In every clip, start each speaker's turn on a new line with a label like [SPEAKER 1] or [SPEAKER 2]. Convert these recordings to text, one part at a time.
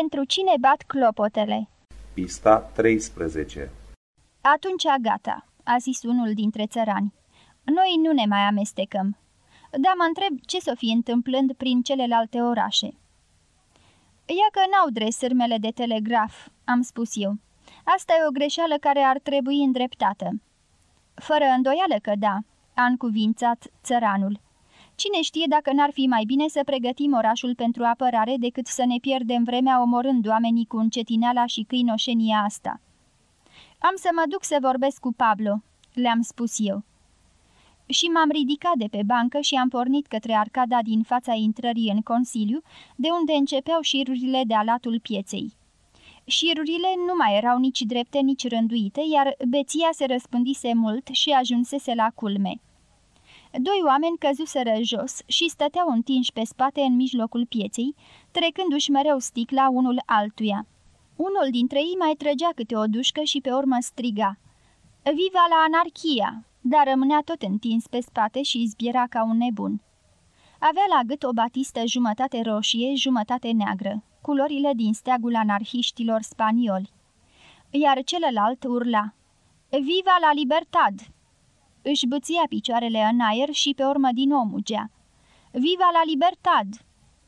[SPEAKER 1] Pentru cine bat clopotele?
[SPEAKER 2] Pista 13
[SPEAKER 1] Atunci gata, a zis unul dintre țărani. Noi nu ne mai amestecăm. Dar mă întreb ce s-o fi întâmplând prin celelalte orașe. Ia că n-au dresârmele de telegraf, am spus eu. Asta e o greșeală care ar trebui îndreptată. Fără îndoială că da, a încuvințat țăranul. Cine știe dacă n-ar fi mai bine să pregătim orașul pentru apărare decât să ne pierdem vremea omorând oamenii cu încetineala și câinoșenia asta. Am să mă duc să vorbesc cu Pablo, le-am spus eu. Și m-am ridicat de pe bancă și am pornit către arcada din fața intrării în Consiliu, de unde începeau șirurile de alatul pieței. Șirurile nu mai erau nici drepte, nici rânduite, iar beția se răspândise mult și ajunsese la culme. Doi oameni căzuseră jos și stăteau întinși pe spate în mijlocul pieței, trecându-și mereu sticla unul altuia. Unul dintre ei mai trăgea câte o dușcă și pe urmă striga. Viva la anarhia! Dar rămânea tot întins pe spate și izbiera ca un nebun. Avea la gât o batistă jumătate roșie, jumătate neagră, culorile din steagul anarhiștilor spanioli. Iar celălalt urla. Viva la libertad! Își băția picioarele în aer și pe urmă din nou mugea. Viva la libertad!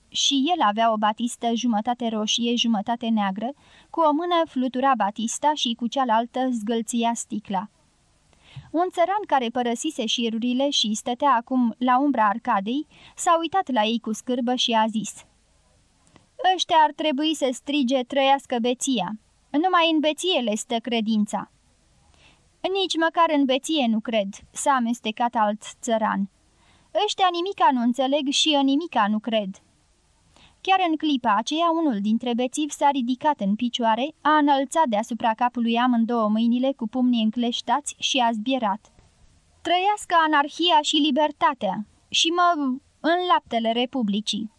[SPEAKER 1] Și el avea o batistă jumătate roșie, jumătate neagră, cu o mână flutura batista și cu cealaltă zgâlția sticla. Un țăran care părăsise șirurile și stătea acum la umbra arcadei, s-a uitat la ei cu scârbă și a zis Ăștia ar trebui să strige trăiască beția. Numai în beție le stă credința." Nici măcar în beție nu cred," s-a amestecat alt țăran. Ăștia nimica nu înțeleg și în nimica nu cred." Chiar în clipa aceea, unul dintre bețivi s-a ridicat în picioare, a înălțat deasupra capului amândouă mâinile cu pumnii încleștați și a zbierat. Trăiască anarhia și libertatea și mă în laptele Republicii.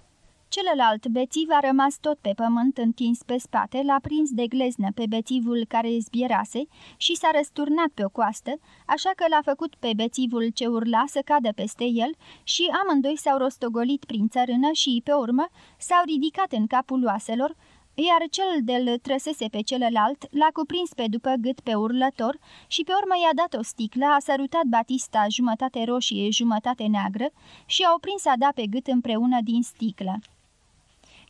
[SPEAKER 1] Celălalt bețiv a rămas tot pe pământ întins pe spate, l-a prins de gleznă pe bețivul care zbierase și s-a răsturnat pe o coastă, așa că l-a făcut pe bețivul ce urla să cadă peste el și amândoi s-au rostogolit prin țărână și, pe urmă, s-au ridicat în capul oaselor, iar cel de-l trăsese pe celălalt l-a cuprins pe după gât pe urlător și pe urmă i-a dat o sticlă, a sărutat Batista jumătate roșie, jumătate neagră și au prins a da pe gât împreună din sticlă.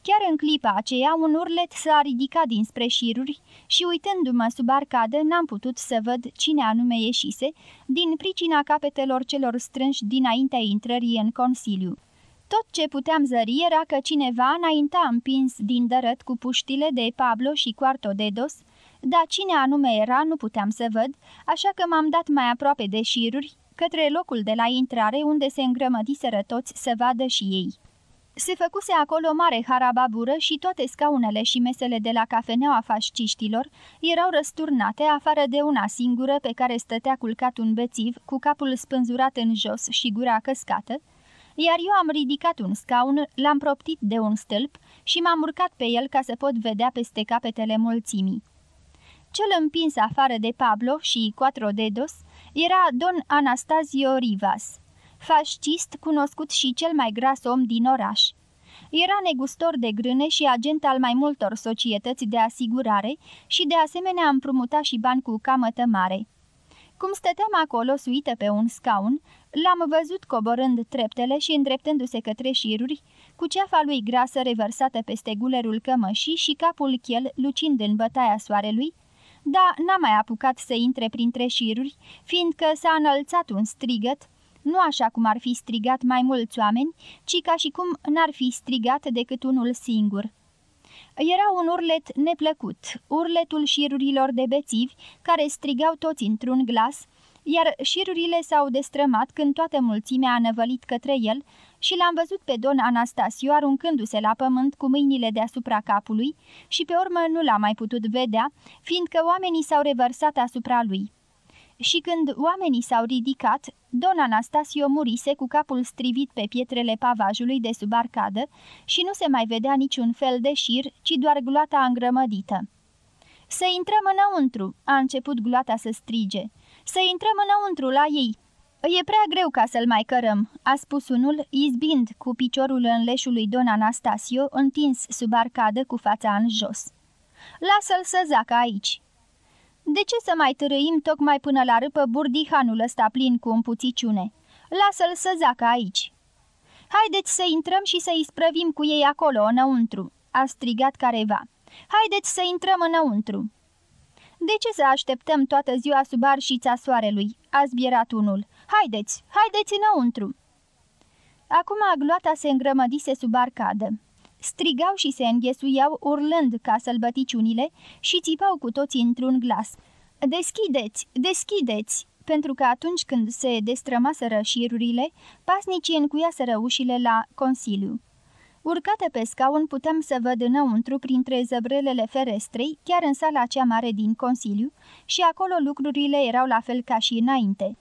[SPEAKER 1] Chiar în clipa aceea, un urlet s-a ridicat dinspre șiruri și uitându-mă sub arcadă, n-am putut să văd cine anume ieșise, din pricina capetelor celor strânși dinaintea intrării în Consiliu. Tot ce puteam zări era că cineva înainta împins din dărăt cu puștile de Pablo și Cuarto de Dos, dar cine anume era nu puteam să văd, așa că m-am dat mai aproape de șiruri, către locul de la intrare unde se îngrămădiseră toți să vadă și ei. Se făcuse acolo mare harababură și toate scaunele și mesele de la cafeneaua fasciștilor erau răsturnate afară de una singură pe care stătea culcat un bețiv cu capul spânzurat în jos și gura căscată, iar eu am ridicat un scaun, l-am proptit de un stâlp și m-am urcat pe el ca să pot vedea peste capetele mulțimii. Cel împins afară de Pablo și Quattro Dedos era Don Anastasio Rivas, fascist cunoscut și cel mai gras om din oraș. Era negustor de grâne și agent al mai multor societăți de asigurare și de asemenea împrumuta și bani cu camătă mare. Cum stăteam acolo suită pe un scaun, l-am văzut coborând treptele și îndreptându-se către șiruri, cu ceafa lui grasă revărsată peste gulerul cămășii și capul chel lucind în bătaia soarelui, dar n-a mai apucat să intre printre șiruri, fiindcă s-a înălțat un strigăt, nu așa cum ar fi strigat mai mulți oameni, ci ca și cum n-ar fi strigat decât unul singur. Era un urlet neplăcut, urletul șirurilor de bețivi, care strigau toți într-un glas, iar șirurile s-au destrămat când toată mulțimea a năvălit către el și l-am văzut pe don Anastasio aruncându-se la pământ cu mâinile deasupra capului și pe urmă nu l-a mai putut vedea, fiindcă oamenii s-au revărsat asupra lui și când oamenii s-au ridicat, Don Anastasio murise cu capul strivit pe pietrele pavajului de sub arcadă și nu se mai vedea niciun fel de șir, ci doar gloata îngrămădită. Să intrăm înăuntru!" a început gloata să strige. Să intrăm înăuntru la ei!" E prea greu ca să-l mai cărăm," a spus unul, izbind cu piciorul în leșul lui Don Anastasio, întins sub arcadă cu fața în jos. Lasă-l să zacă aici." De ce să mai târâim tocmai până la râpă burdihanul ăsta plin cu împuțiciune? Lasă-l să zacă aici." Haideți să intrăm și să-i sprăvim cu ei acolo, înăuntru," a strigat careva. Haideți să intrăm înăuntru." De ce să așteptăm toată ziua sub arșița soarelui?" a zbierat unul. Haideți, haideți înăuntru!" Acum agloata se îngrămădise sub arcadă. Strigau și se înghesuiau urlând ca sălbăticiunile și țipau cu toții într-un glas. Deschideți, deschideți! Pentru că atunci când se destrămaseră șirurile, pasnicii încuiaseră ușile la Consiliu. Urcată pe scaun puteam să văd înăuntru printre zăbrelele ferestrei, chiar în sala cea mare din Consiliu, și acolo lucrurile erau la fel ca și înainte.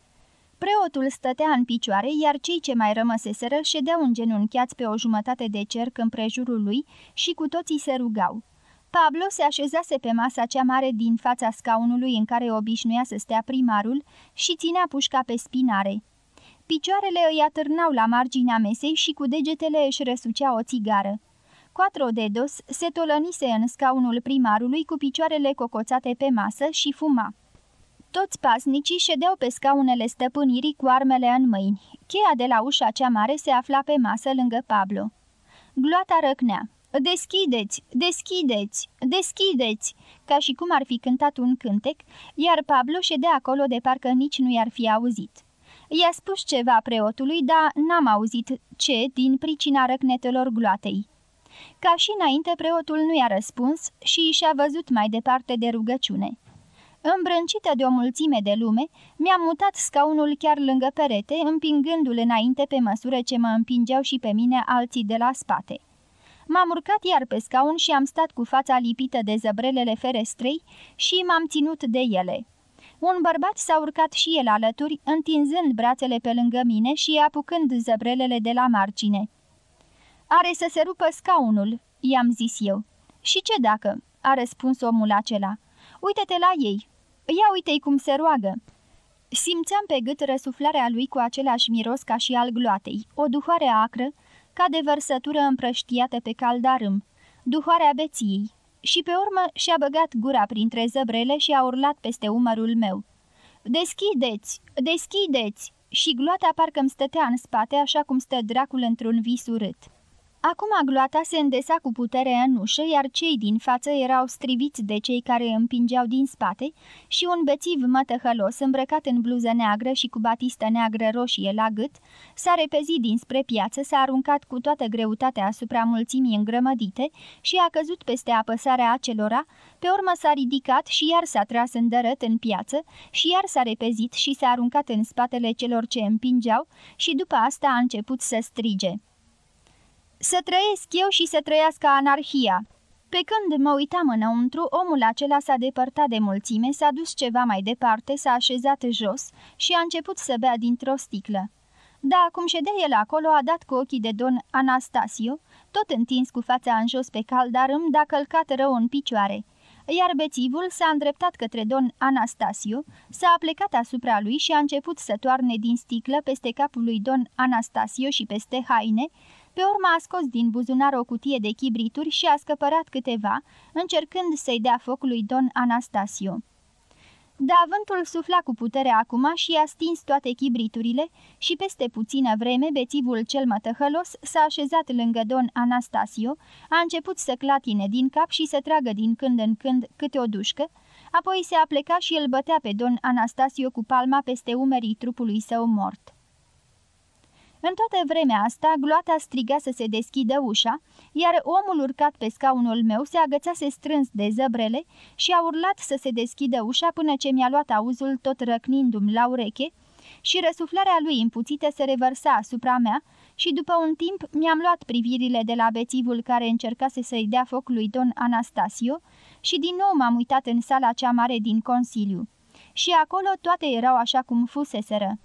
[SPEAKER 1] Preotul stătea în picioare, iar cei ce mai rămăseseră ședeau îngenunchiați pe o jumătate de cerc împrejurul lui și cu toții se rugau. Pablo se așezase pe masa cea mare din fața scaunului în care obișnuia să stea primarul și ținea pușca pe spinare. Picioarele îi atârnau la marginea mesei și cu degetele își răsucea o țigară. Quattro Dedos se tolănise în scaunul primarului cu picioarele cocoțate pe masă și fuma. Toți pasnicii ședeau pe scaunele stăpânirii cu armele în mâini. Cheia de la ușa cea mare se afla pe masă lângă Pablo. Gloata răcnea. Deschideți! Deschideți! Deschideți!" ca și cum ar fi cântat un cântec, iar Pablo ședea acolo de parcă nici nu i-ar fi auzit. I-a spus ceva preotului, dar n-am auzit ce din pricina răcnetelor gloatei. Ca și înainte, preotul nu i-a răspuns și și-a văzut mai departe de rugăciune. Îmbrâncită de o mulțime de lume, mi-am mutat scaunul chiar lângă perete, împingându-l înainte pe măsură ce mă împingeau și pe mine alții de la spate. M-am urcat iar pe scaun și am stat cu fața lipită de zăbrelele ferestrei și m-am ținut de ele. Un bărbat s-a urcat și el alături, întinzând brațele pe lângă mine și apucând zăbrelele de la margine. Are să se rupă scaunul," i-am zis eu. Și ce dacă?" a răspuns omul acela. Uită-te la ei, Ia uite-i cum se roagă!" Simțeam pe gât răsuflarea lui cu același miros ca și al gloatei, o duhoare acră, ca de vărsătură împrăștiată pe caldarâm, duhoarea beției, și pe urmă și-a băgat gura printre zăbrele și a urlat peste umărul meu. Deschideți! Deschideți!" Și gloata parcă îmi stătea în spate, așa cum stă dracul într-un vis urât. Acum gloata se îndesa cu putere în ușă, iar cei din față erau striviți de cei care împingeau din spate și un bețiv mătăhălos, îmbrăcat în bluză neagră și cu batistă neagră roșie la gât, s-a repezit dinspre piață, s-a aruncat cu toată greutatea asupra mulțimii îngrămădite și a căzut peste apăsarea acelora, pe urmă s-a ridicat și iar s-a tras în dărăt în piață și iar s-a repezit și s-a aruncat în spatele celor ce împingeau și după asta a început să strige. Să trăiesc eu și să trăiască anarhia!" Pe când mă uitam înăuntru, omul acela s-a depărtat de mulțime, s-a dus ceva mai departe, s-a așezat jos și a început să bea dintr-o sticlă. Da, cum ședea el acolo, a dat cu ochii de don Anastasio, tot întins cu fața în jos pe caldarâm, dar călcat rău în picioare. Iar bețivul s-a îndreptat către don Anastasio, s-a aplecat asupra lui și a început să toarne din sticlă peste capul lui don Anastasio și peste haine, pe urmă a scos din buzunar o cutie de chibrituri și a scăpărat câteva, încercând să-i dea foc lui Don Anastasio. Da, vântul sufla cu putere acum și a stins toate chibriturile și peste puțină vreme bețivul cel mătăhălos s-a așezat lângă Don Anastasio, a început să clatine din cap și să tragă din când în când câte o dușcă, apoi se apleca și îl bătea pe Don Anastasio cu palma peste umerii trupului său mort. În toată vremea asta, gloata striga să se deschidă ușa, iar omul urcat pe scaunul meu se agățase strâns de zăbrele și a urlat să se deschidă ușa până ce mi-a luat auzul tot răcnindu-mi la ureche și răsuflarea lui împuțită se revărsa asupra mea și după un timp mi-am luat privirile de la bețivul care încercase să-i dea foc lui Don Anastasio și din nou m-am uitat în sala cea mare din Consiliu. Și acolo toate erau așa cum fuseseră.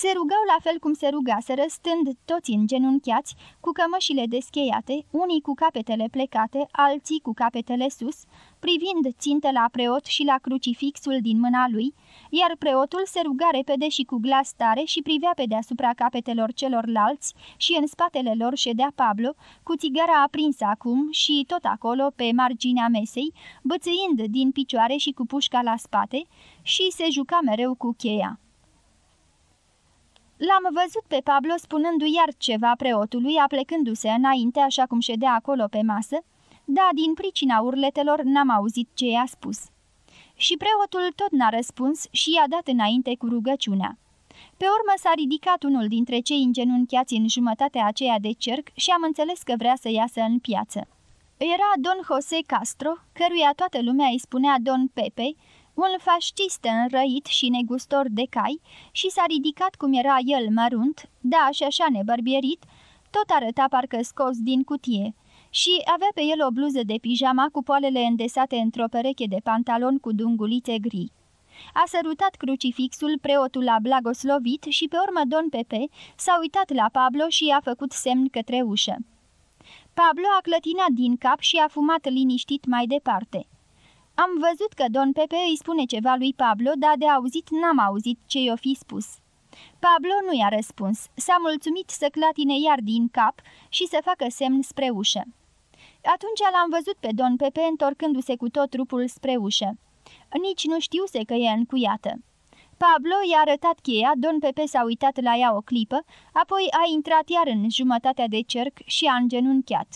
[SPEAKER 1] Se rugau la fel cum se rugaseră, stând toți îngenunchiați, cu cămășile descheiate, unii cu capetele plecate, alții cu capetele sus, privind țintă la preot și la crucifixul din mâna lui, iar preotul se ruga repede și cu glas tare și privea pe deasupra capetelor celorlalți și în spatele lor ședea Pablo, cu țigara aprinsă acum și tot acolo, pe marginea mesei, bățâind din picioare și cu pușca la spate și se juca mereu cu cheia. L-am văzut pe Pablo spunându-i iar ceva preotului, aplecându-se înainte așa cum ședea acolo pe masă, dar din pricina urletelor n-am auzit ce i-a spus. Și preotul tot n-a răspuns și i-a dat înainte cu rugăciunea. Pe urmă s-a ridicat unul dintre cei îngenunchiați în jumătatea aceea de cerc și am înțeles că vrea să iasă în piață. Era Don Jose Castro, căruia toată lumea îi spunea Don Pepe, un fascist înrăit și negustor de cai și s-a ridicat cum era el mărunt, da și așa nebărbierit, tot arăta parcă scos din cutie și avea pe el o bluză de pijama cu poalele îndesate într-o pereche de pantalon cu dungulițe gri. A sărutat crucifixul, preotul a blagoslovit și pe urmă Don Pepe s-a uitat la Pablo și a făcut semn către ușă. Pablo a clătinat din cap și a fumat liniștit mai departe. Am văzut că Don Pepe îi spune ceva lui Pablo, dar de auzit n-am auzit ce i-o fi spus. Pablo nu i-a răspuns, s-a mulțumit să clatine iar din cap și să facă semn spre ușă. Atunci l-am văzut pe Don Pepe întorcându-se cu tot trupul spre ușă. Nici nu știuse că e încuiată. Pablo i-a arătat cheia, Don Pepe s-a uitat la ea o clipă, apoi a intrat iar în jumătatea de cerc și a îngenunchiat.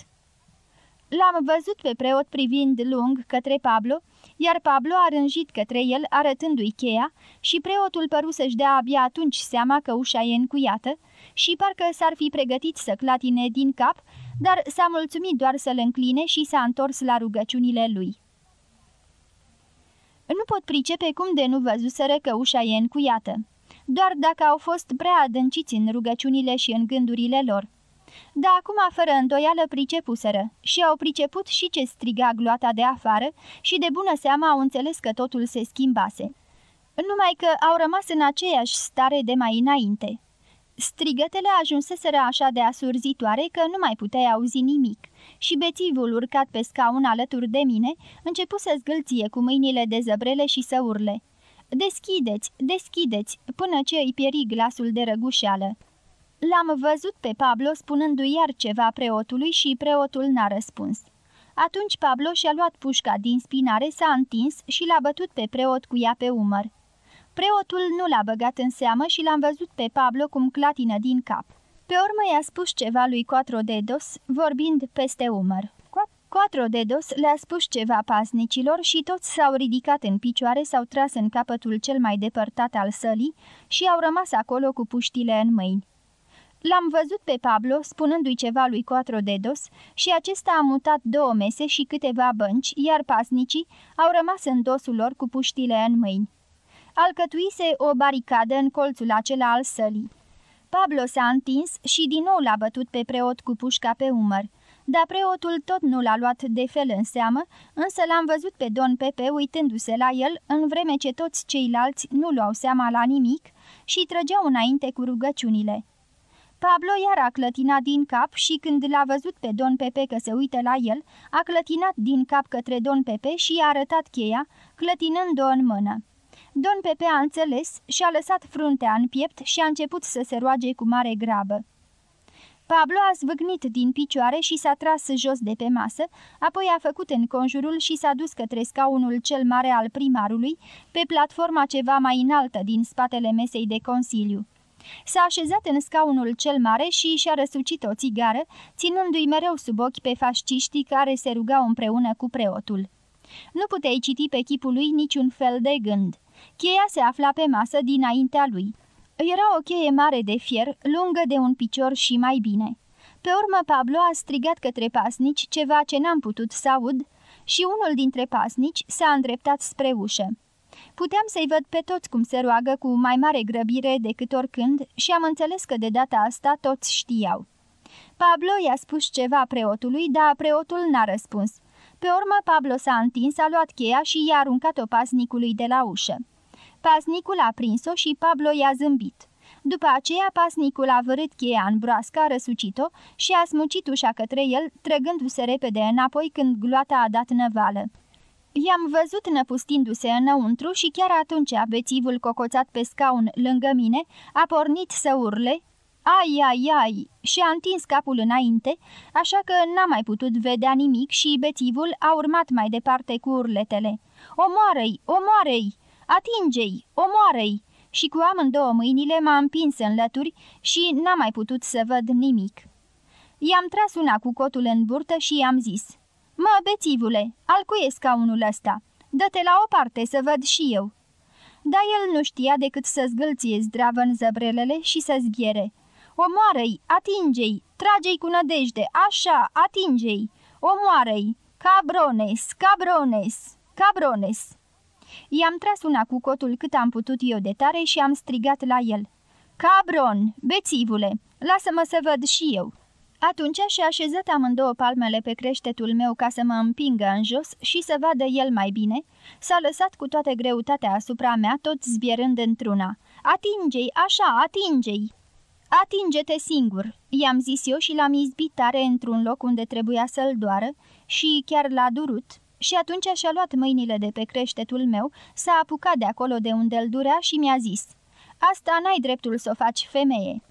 [SPEAKER 1] L-am văzut pe preot privind lung către Pablo, iar Pablo a rânjit către el arătându-i cheia și preotul păru să-și dea abia atunci seama că ușa e încuiată și parcă s-ar fi pregătit să clatine din cap, dar s-a mulțumit doar să-l încline și s-a întors la rugăciunile lui. Nu pot pricepe cum de nu văzuseră că ușa e încuiată, doar dacă au fost prea adânciți în rugăciunile și în gândurile lor. Dar acum, fără îndoială, pricepuseră și au priceput și ce striga gloata de afară și de bună seamă au înțeles că totul se schimbase. Numai că au rămas în aceeași stare de mai înainte. Strigătele ajunseseră așa de asurzitoare că nu mai puteai auzi nimic și bețivul urcat pe scaun alături de mine începu să zgâlție cu mâinile de zăbrele și să urle. Deschideți, deschideți, până ce îi pieri glasul de răgușeală. L-am văzut pe Pablo spunându-i iar ceva preotului și preotul n-a răspuns. Atunci Pablo și-a luat pușca din spinare, s-a întins și l-a bătut pe preot cu ea pe umăr. Preotul nu l-a băgat în seamă și l-am văzut pe Pablo cum clatină din cap. Pe urmă i-a spus ceva lui Quatro Dedos, vorbind peste umăr. Quatro Dedos le-a spus ceva pasnicilor și toți s-au ridicat în picioare, s-au tras în capătul cel mai depărtat al sălii și au rămas acolo cu puștile în mâini. L-am văzut pe Pablo spunându-i ceva lui Quatro Dedos și acesta a mutat două mese și câteva bănci, iar pasnicii au rămas în dosul lor cu puștile în mâini. Alcătuise o baricadă în colțul acela al sălii. Pablo s-a întins și din nou l-a bătut pe preot cu pușca pe umăr, dar preotul tot nu l-a luat de fel în seamă, însă l-am văzut pe Don Pepe uitându-se la el, în vreme ce toți ceilalți nu luau seama la nimic și trăgeau înainte cu rugăciunile. Pablo iar a clătinat din cap și când l-a văzut pe Don Pepe că se uită la el, a clătinat din cap către Don Pepe și i-a arătat cheia, clătinând-o în mână. Don Pepe a înțeles și a lăsat fruntea în piept și a început să se roage cu mare grabă. Pablo a zvâgnit din picioare și s-a tras jos de pe masă, apoi a făcut în conjurul și s-a dus către scaunul cel mare al primarului, pe platforma ceva mai înaltă din spatele mesei de consiliu. S-a așezat în scaunul cel mare și și-a răsucit o țigară, ținându-i mereu sub ochi pe fasciștii care se rugau împreună cu preotul. Nu puteai citi pe chipul lui niciun fel de gând. Cheia se afla pe masă dinaintea lui. Era o cheie mare de fier, lungă de un picior și mai bine. Pe urmă Pablo a strigat către pasnici ceva ce n-am putut să aud și unul dintre pasnici s-a îndreptat spre ușă. Puteam să-i văd pe toți cum se roagă cu mai mare grăbire decât oricând și am înțeles că de data asta toți știau. Pablo i-a spus ceva preotului, dar preotul n-a răspuns. Pe urmă Pablo s-a întins, a luat cheia și i-a aruncat-o pasnicului de la ușă. Pasnicul a prins-o și Pablo i-a zâmbit. După aceea, pasnicul a vărât cheia în broască, a răsucit-o și a smucit ușa către el, trăgându-se repede înapoi când gloata a dat năvală. I-am văzut năpustindu-se înăuntru și chiar atunci bețivul cocoțat pe scaun lângă mine a pornit să urle, ai, ai, ai, și a întins capul înainte, așa că n-a mai putut vedea nimic și bețivul a urmat mai departe cu urletele. Omoară-i, omoară-i, atinge-i, omoară-i! Și cu amândouă mâinile m-a împins în lături și n-am mai putut să văd nimic. I-am tras una cu cotul în burtă și i-am zis, Mă, bețivule, al cui e scaunul ăsta? Dă-te la o parte să văd și eu." Dar el nu știa decât să zgâlție zdravă în zăbrelele și să zbiere. Omoară-i, atinge-i, trage-i cu nădejde, așa, atinge-i, omoară-i, cabrones, cabrones, cabrones. I-am tras una cu cotul cât am putut eu de tare și am strigat la el. Cabron, bețivule, lasă-mă să văd și eu. Atunci și-a așezat amândouă palmele pe creștetul meu ca să mă împingă în jos și să vadă el mai bine, s-a lăsat cu toată greutatea asupra mea, tot zbierând într-una. Atinge-i, așa, atinge-i! Atinge-te singur, i-am zis eu și l-am izbit tare într-un loc unde trebuia să-l doară și chiar l-a durut. Și atunci și-a luat mâinile de pe creștetul meu, s-a apucat de acolo de unde îl durea și mi-a zis Asta n-ai dreptul să o faci, femeie."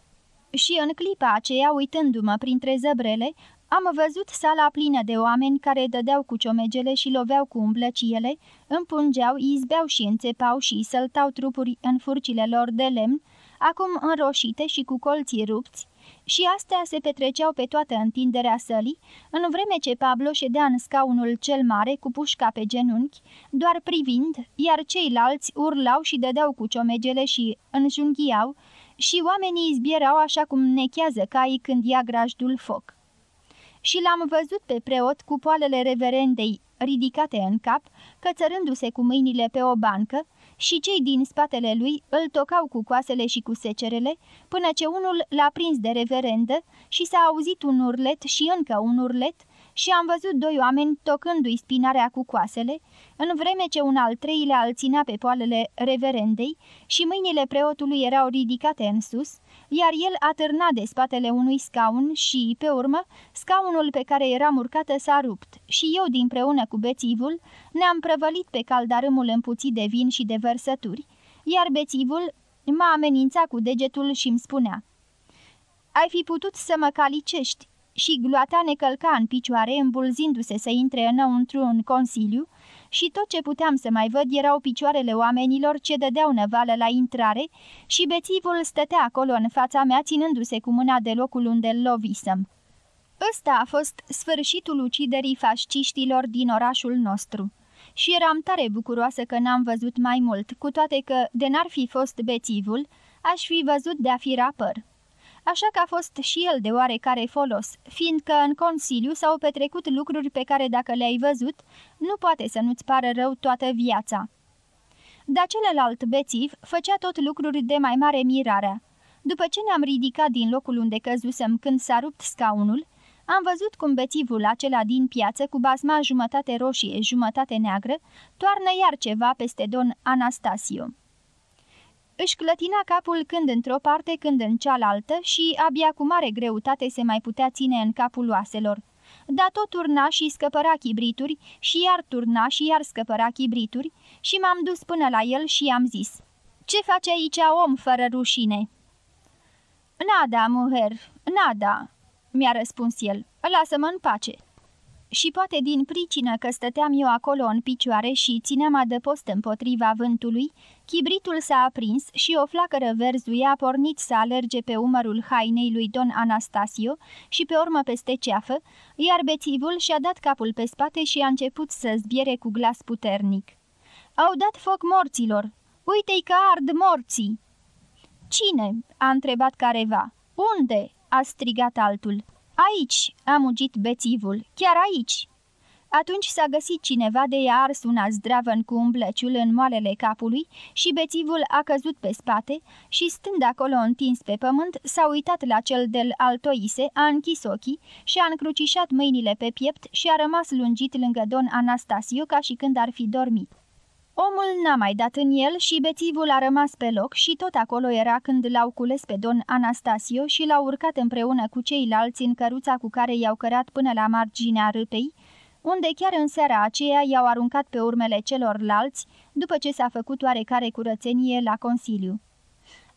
[SPEAKER 1] Și în clipa aceea, uitându-mă printre zăbrele, am văzut sala plină de oameni care dădeau cu ciomegele și loveau cu umblăciele, împungeau, izbeau și înțepau și săltau trupuri în furcile lor de lemn, acum înroșite și cu colții rupți, și astea se petreceau pe toată întinderea sălii, în vreme ce Pablo ședea în scaunul cel mare cu pușca pe genunchi, doar privind, iar ceilalți urlau și dădeau cu ciomegele și înjunghiau, și oamenii izbierau așa cum nechează caii când ia grajdul foc. Și l-am văzut pe preot cu poalele reverendei ridicate în cap, cățărându-se cu mâinile pe o bancă, și cei din spatele lui îl tocau cu coasele și cu secerele, până ce unul l-a prins de reverendă și s-a auzit un urlet și încă un urlet și am văzut doi oameni tocându-i spinarea cu coasele, în vreme ce un al treilea îl ținea pe poalele reverendei și mâinile preotului erau ridicate în sus, iar el atârna de spatele unui scaun și, pe urmă, scaunul pe care era urcată s-a rupt și eu, dinpreună cu bețivul, ne-am prăvălit pe caldarâmul împuțit de vin și de vărsături, iar bețivul m-a amenințat cu degetul și îmi spunea Ai fi putut să mă calicești, și gloata ne călca în picioare, îmbulzindu-se să intre înăuntru în consiliu, și tot ce puteam să mai văd erau picioarele oamenilor ce dădeau năvală la intrare și bețivul stătea acolo în fața mea, ținându-se cu mâna de locul unde îl lovisem. Ăsta a fost sfârșitul uciderii fasciștilor din orașul nostru. Și eram tare bucuroasă că n-am văzut mai mult, cu toate că, de n-ar fi fost bețivul, aș fi văzut de-a fi rapăr așa că a fost și el de oarecare folos, fiindcă în Consiliu s-au petrecut lucruri pe care dacă le-ai văzut, nu poate să nu-ți pară rău toată viața. Dar celălalt bețiv făcea tot lucruri de mai mare mirare. După ce ne-am ridicat din locul unde căzusem când s-a rupt scaunul, am văzut cum bețivul acela din piață, cu basma jumătate roșie, jumătate neagră, toarnă iar ceva peste don Anastasio. Își clătina capul când într-o parte, când în cealaltă și abia cu mare greutate se mai putea ține în capul oaselor. Dar tot turna și scăpăra chibrituri și iar turna și iar scăpăra chibrituri și m-am dus până la el și i-am zis Ce face aici om fără rușine?" Nada, muher, nada," mi-a răspuns el. Lasă-mă în pace." Și poate din pricină că stăteam eu acolo în picioare și țineam adăpost împotriva vântului, chibritul s-a aprins și o flacără verzuie a pornit să alerge pe umărul hainei lui Don Anastasio și pe urmă peste ceafă, iar bețivul și-a dat capul pe spate și a început să zbiere cu glas puternic. Au dat foc morților! Uite-i că ard morții!" Cine?" a întrebat careva. Unde?" a strigat altul. Aici!" a mugit bețivul, chiar aici!" Atunci s-a găsit cineva de i-a ars una zdravăn cu umblăciul în moalele capului și bețivul a căzut pe spate și stând acolo întins pe pământ, s-a uitat la cel del altoise, a închis ochii și a încrucișat mâinile pe piept și a rămas lungit lângă don Anastasio ca și când ar fi dormit. Omul n-a mai dat în el și bețivul a rămas pe loc și tot acolo era când l-au cules pe don Anastasio și l-au urcat împreună cu ceilalți în căruța cu care i-au cărat până la marginea râpei, unde chiar în seara aceea i-au aruncat pe urmele celorlalți, după ce s-a făcut oarecare curățenie la Consiliu.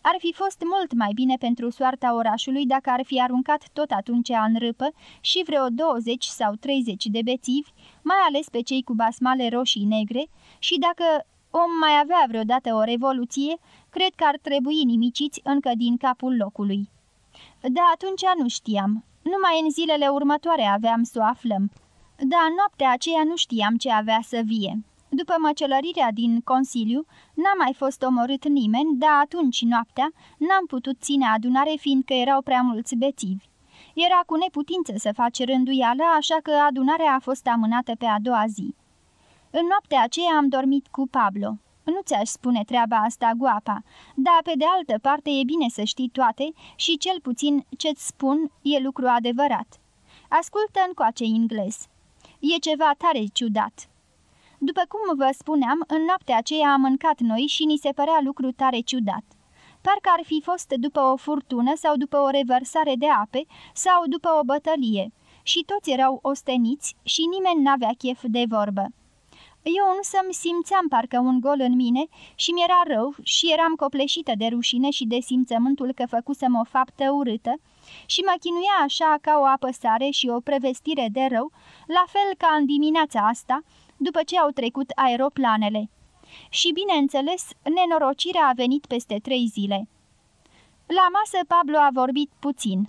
[SPEAKER 1] Ar fi fost mult mai bine pentru soarta orașului dacă ar fi aruncat tot atunci în râpă și vreo 20 sau 30 de bețivi, mai ales pe cei cu basmale roșii negre, și dacă om mai avea vreodată o revoluție, cred că ar trebui nimiciți încă din capul locului. Da, atunci nu știam. Numai în zilele următoare aveam să o aflăm. Da, noaptea aceea nu știam ce avea să vie. După măcelărirea din Consiliu, n-a mai fost omorât nimeni, dar atunci noaptea n-am putut ține adunare fiindcă erau prea mulți bețivi. Era cu neputință să faci rânduială, așa că adunarea a fost amânată pe a doua zi. În noaptea aceea am dormit cu Pablo. Nu ți-aș spune treaba asta, guapa, dar pe de altă parte e bine să știi toate și cel puțin ce-ți spun e lucru adevărat. Ascultă încoace englez. E ceva tare ciudat. După cum vă spuneam, în noaptea aceea am mâncat noi și ni se părea lucru tare ciudat. Parcă ar fi fost după o furtună sau după o revărsare de ape sau după o bătălie și toți erau osteniți și nimeni n-avea chef de vorbă. Eu însă mi simțeam parcă un gol în mine și mi-era rău și eram copleșită de rușine și de simțământul că făcusem o faptă urâtă și mă chinuia așa ca o apăsare și o prevestire de rău, la fel ca în dimineața asta, după ce au trecut aeroplanele. Și, bineînțeles, nenorocirea a venit peste trei zile. La masă Pablo a vorbit puțin.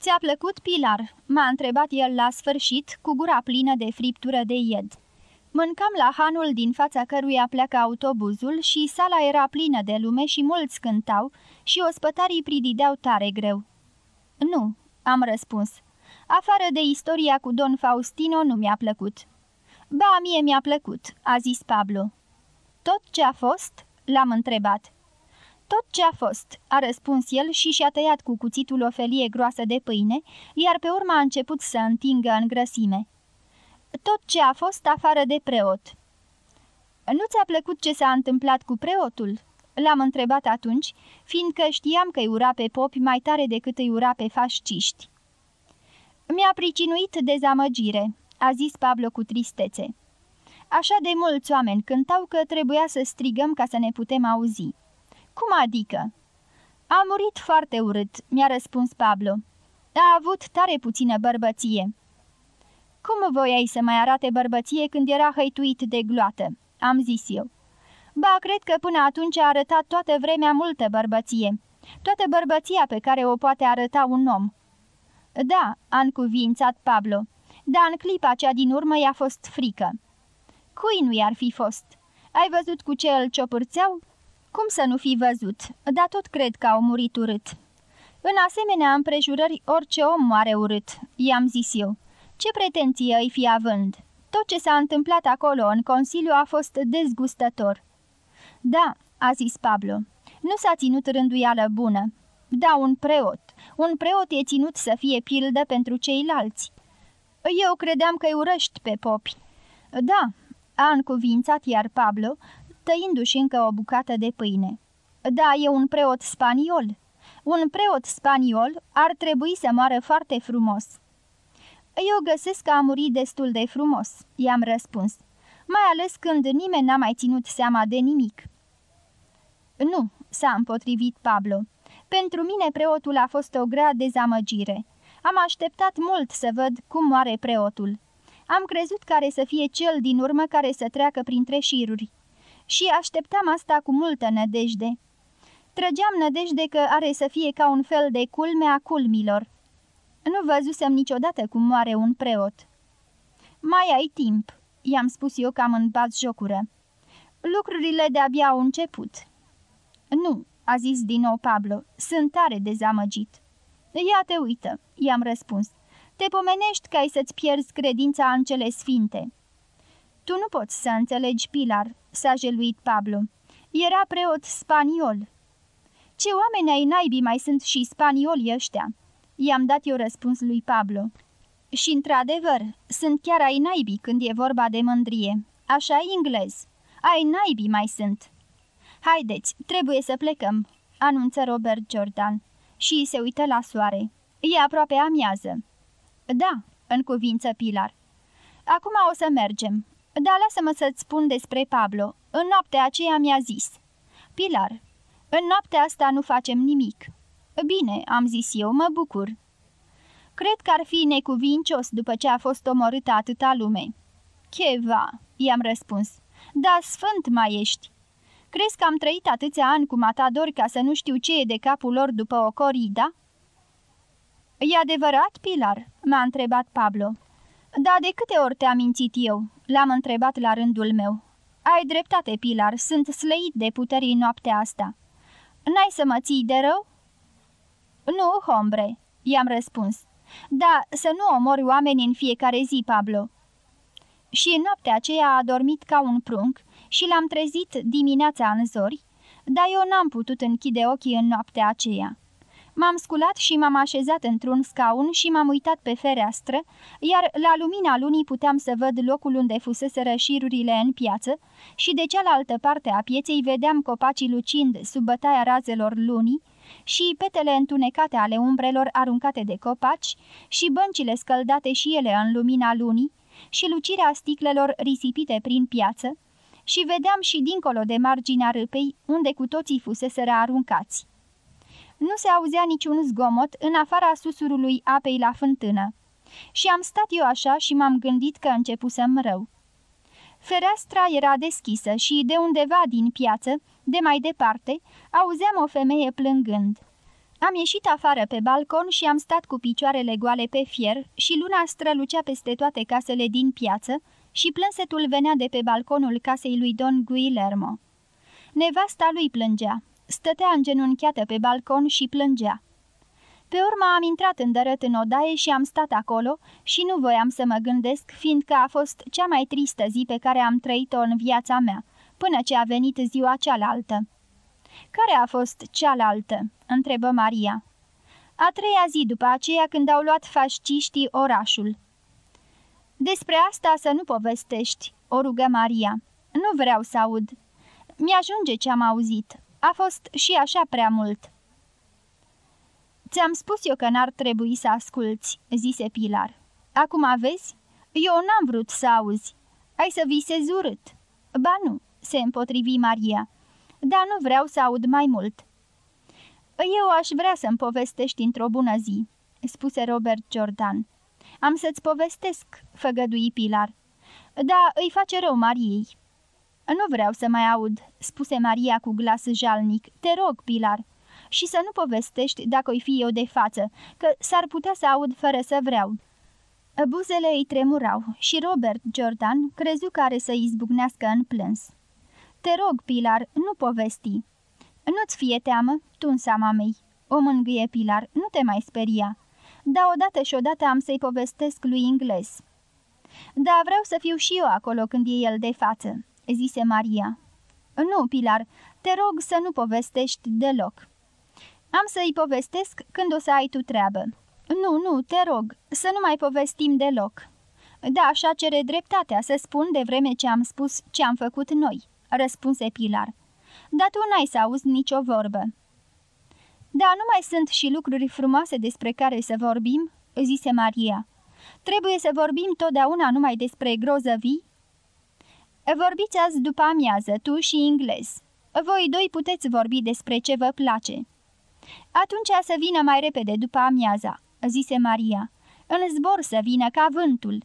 [SPEAKER 1] Ți-a plăcut, Pilar?" m-a întrebat el la sfârșit, cu gura plină de friptură de ied. Mâncam la hanul din fața căruia pleacă autobuzul și sala era plină de lume și mulți cântau și ospătarii pridideau tare greu. Nu," am răspuns. Afară de istoria cu Don Faustino nu mi-a plăcut." Ba, mie mi-a plăcut," a zis Pablo. Tot ce a fost?" l-am întrebat. Tot ce a fost," a răspuns el și și-a tăiat cu cuțitul o felie groasă de pâine, iar pe urmă a început să întingă în grăsime. Tot ce a fost afară de preot." Nu ți-a plăcut ce s-a întâmplat cu preotul?" L-am întrebat atunci, fiindcă știam că îi ura pe popi mai tare decât îi ura pe fasciști. Mi-a pricinuit dezamăgire," a zis Pablo cu tristețe. Așa de mulți oameni cântau că trebuia să strigăm ca să ne putem auzi. Cum adică? A murit foarte urât, mi-a răspuns Pablo. A avut tare puțină bărbăție. Cum voiai să mai arate bărbăție când era hăituit de gloată? Am zis eu. Ba, cred că până atunci a arătat toată vremea multă bărbăție. Toată bărbăția pe care o poate arăta un om. Da, a încuvințat Pablo dar în clipa cea din urmă i-a fost frică. Cui nu i-ar fi fost? Ai văzut cu ce îl ciopârțeau? Cum să nu fi văzut, dar tot cred că au murit urât. În asemenea împrejurări, orice om moare urât, i-am zis eu. Ce pretenție îi fi având? Tot ce s-a întâmplat acolo în Consiliu a fost dezgustător. Da, a zis Pablo, nu s-a ținut rânduială bună. Da, un preot. Un preot e ținut să fie pildă pentru ceilalți. Eu credeam că-i urăști pe popi." Da," a încuvințat iar Pablo, tăindu-și încă o bucată de pâine. Da, e un preot spaniol. Un preot spaniol ar trebui să moară foarte frumos." Eu găsesc că a murit destul de frumos," i-am răspuns, mai ales când nimeni n-a mai ținut seama de nimic." Nu," s-a împotrivit Pablo. Pentru mine preotul a fost o grea dezamăgire." Am așteptat mult să văd cum moare preotul. Am crezut care să fie cel din urmă care să treacă printre șiruri. Și așteptam asta cu multă nădejde. Trăgeam nădejde că are să fie ca un fel de culme a culmilor. Nu văzusem niciodată cum moare un preot. Mai ai timp, i-am spus eu cam în bat jocură. Lucrurile de-abia au început. Nu, a zis din nou Pablo, sunt tare dezamăgit. Ia te uită, i-am răspuns. Te pomenești că ai să-ți pierzi credința în cele sfinte. Tu nu poți să înțelegi, Pilar, s-a jeluit Pablo. Era preot spaniol. Ce oameni ai naibii mai sunt și spanioli ăștia? I-am dat eu răspuns lui Pablo. Și într-adevăr, sunt chiar ai naibii când e vorba de mândrie. Așa englez. Ai naibii mai sunt." Haideți, trebuie să plecăm," anunță Robert Jordan și se uită la soare. E aproape amiază." Da," în cuvință Pilar. Acum o să mergem. Dar lasă-mă să-ți spun despre Pablo. În noaptea aceea mi-a zis. Pilar, în noaptea asta nu facem nimic. Bine, am zis eu, mă bucur. Cred că ar fi necuvincios după ce a fost omorâtă atâta lume. Cheva, i-am răspuns. Da, sfânt mai ești. Crezi că am trăit atâția ani cu matadori ca să nu știu ce e de capul lor după o corida? E adevărat, Pilar?" m-a întrebat Pablo. Da, de câte ori te-am mințit eu?" l-am întrebat la rândul meu. Ai dreptate, Pilar, sunt slăit de puterii noaptea asta. N-ai să mă ții de rău?" Nu, hombre," i-am răspuns. Da, să nu omori oameni în fiecare zi, Pablo." Și în noaptea aceea a dormit ca un prunc și l-am trezit dimineața în zori, dar eu n-am putut închide ochii în noaptea aceea. M-am sculat și m-am așezat într-un scaun și m-am uitat pe fereastră, iar la lumina lunii puteam să văd locul unde fuseseră șirurile în piață și de cealaltă parte a pieței vedeam copacii lucind sub bătaia razelor lunii și petele întunecate ale umbrelor aruncate de copaci și băncile scăldate și ele în lumina lunii și lucirea sticlelor risipite prin piață și vedeam și dincolo de marginea râpei unde cu toții fuseseră aruncați. Nu se auzea niciun zgomot în afara susurului apei la fântână. Și am stat eu așa și m-am gândit că începusem rău. Fereastra era deschisă și de undeva din piață, de mai departe, auzeam o femeie plângând. Am ieșit afară pe balcon și am stat cu picioarele goale pe fier și luna strălucea peste toate casele din piață și plânsetul venea de pe balconul casei lui Don Guillermo. Nevasta lui plângea. Stătea îngenunchiată pe balcon și plângea. Pe urmă am intrat îndărât în odaie și am stat acolo și nu voiam să mă gândesc, fiindcă a fost cea mai tristă zi pe care am trăit-o în viața mea, până ce a venit ziua cealaltă. Care a fost cealaltă?" întrebă Maria. A treia zi după aceea când au luat fasciștii orașul. Despre asta să nu povestești," o rugă Maria. Nu vreau să aud. Mi-ajunge ce am auzit. A fost și așa prea mult." Ți-am spus eu că n-ar trebui să asculți," zise Pilar. Acum vezi? Eu n-am vrut să auzi. Ai să visezi urât." Ba nu," se împotrivi Maria, dar nu vreau să aud mai mult." Eu aș vrea să-mi povestești într-o bună zi," spuse Robert Jordan. Am să-ți povestesc," făgădui Pilar. Da, îi face rău Mariei." Nu vreau să mai aud," spuse Maria cu glas jalnic. Te rog, Pilar." Și să nu povestești dacă-i fi eu de față, că s-ar putea să aud fără să vreau." Buzele îi tremurau și Robert Jordan crezu că are să izbucnească în plâns. Te rog, Pilar, nu povesti." Nu-ți fie teamă, tunsa mamei." O mângâie Pilar, nu te mai speria." Da, odată și odată am să-i povestesc lui Ingles." Da, vreau să fiu și eu acolo când e el de față." zise Maria. Nu, Pilar, te rog să nu povestești deloc. Am să-i povestesc când o să ai tu treabă. Nu, nu, te rog, să nu mai povestim deloc. Da, așa cere dreptatea să spun de vreme ce am spus ce am făcut noi, răspunse Pilar. Dar tu n-ai să auzi nicio vorbă. Da, nu mai sunt și lucruri frumoase despre care să vorbim, zise Maria. Trebuie să vorbim totdeauna numai despre grozăvii Vorbiți azi după amiază, tu și englez. Voi doi puteți vorbi despre ce vă place." Atunci să vină mai repede după amiaza," zise Maria. În zbor să vină ca vântul."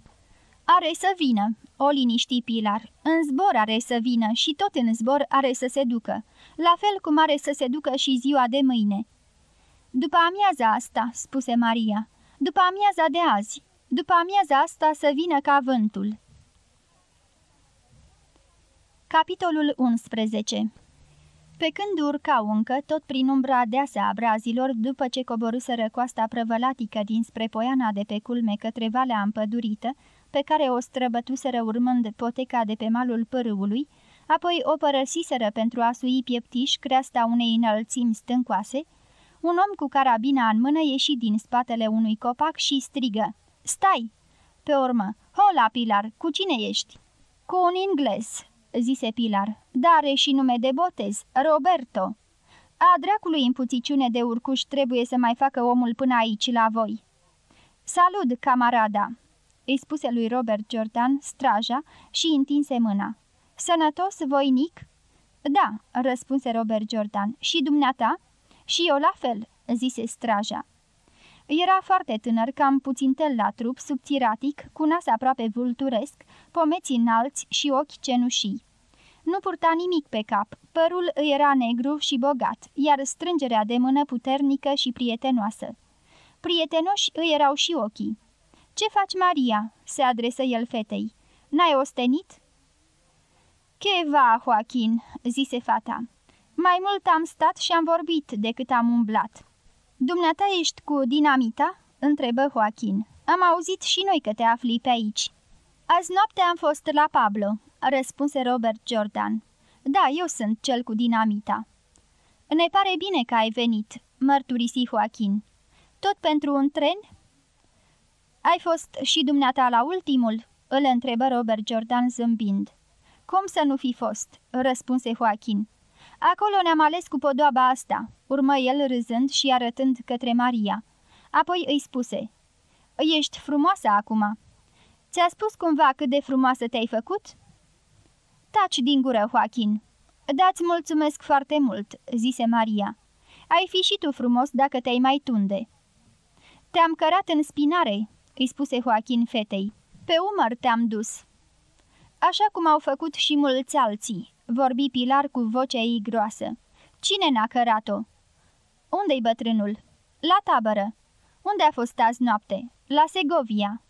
[SPEAKER 1] Are să vină," o liniști Pilar. În zbor are să vină și tot în zbor are să se ducă, la fel cum are să se ducă și ziua de mâine." După amiaza asta," spuse Maria, după amiaza de azi, după amiaza asta să vină ca vântul." Capitolul 11 Pe când urcau încă, tot prin umbra deasă a brazilor, după ce coborâsără coasta prăvălatică dinspre poiana de pe culme către valea împădurită, pe care o străbătuseră urmând poteca de pe malul pârâului, apoi o părăsiseră pentru a sui pieptiș creasta unei înălțimi stâncoase, un om cu carabina în mână ieși din spatele unui copac și strigă, Stai!" Pe urmă, Hola, Pilar, cu cine ești?" Cu un englez," zise Pilar, dar și nume de botez, Roberto. A dracului în puțiciune de urcuș trebuie să mai facă omul până aici la voi. Salut, camarada!" îi spuse lui Robert Jordan, straja, și întinse mâna. Sănătos, voinic?" Da," răspunse Robert Jordan. Și dumneata?" Și eu la fel," zise straja. Era foarte tânăr, cam puțin tel la trup, subțiratic, cu nas aproape vulturesc, pomeți înalți și ochi cenușii. Nu purta nimic pe cap, părul îi era negru și bogat, iar strângerea de mână puternică și prietenoasă. Prietenoși îi erau și ochii. Ce faci, Maria?" se adresă el fetei. N-ai ostenit?" Che va, Joaquin," zise fata. Mai mult am stat și am vorbit decât am umblat." Dumneata ești cu dinamita?" întrebă Joaquin. Am auzit și noi că te afli pe aici." Azi noapte am fost la Pablo," răspunse Robert Jordan. Da, eu sunt cel cu dinamita." Ne pare bine că ai venit," mărturisi Joaquin. Tot pentru un tren?" Ai fost și dumneata la ultimul?" îl întrebă Robert Jordan zâmbind. Cum să nu fi fost?" răspunse Joaquin. Acolo ne-am ales cu podoaba asta," urmă el râzând și arătând către Maria. Apoi îi spuse, Ești frumoasă acum." Ți-a spus cumva cât de frumoasă te-ai făcut?" Taci din gură, Joaquin." Da-ți mulțumesc foarte mult," zise Maria. Ai fi și tu frumos dacă te-ai mai tunde." Te-am cărat în spinare," îi spuse Joaquin fetei. Pe umăr te-am dus." Așa cum au făcut și mulți alții, vorbi Pilar cu vocea ei groasă. Cine n-a cărat-o?" Unde-i bătrânul?" La tabără." Unde a fost azi noapte?" La Segovia."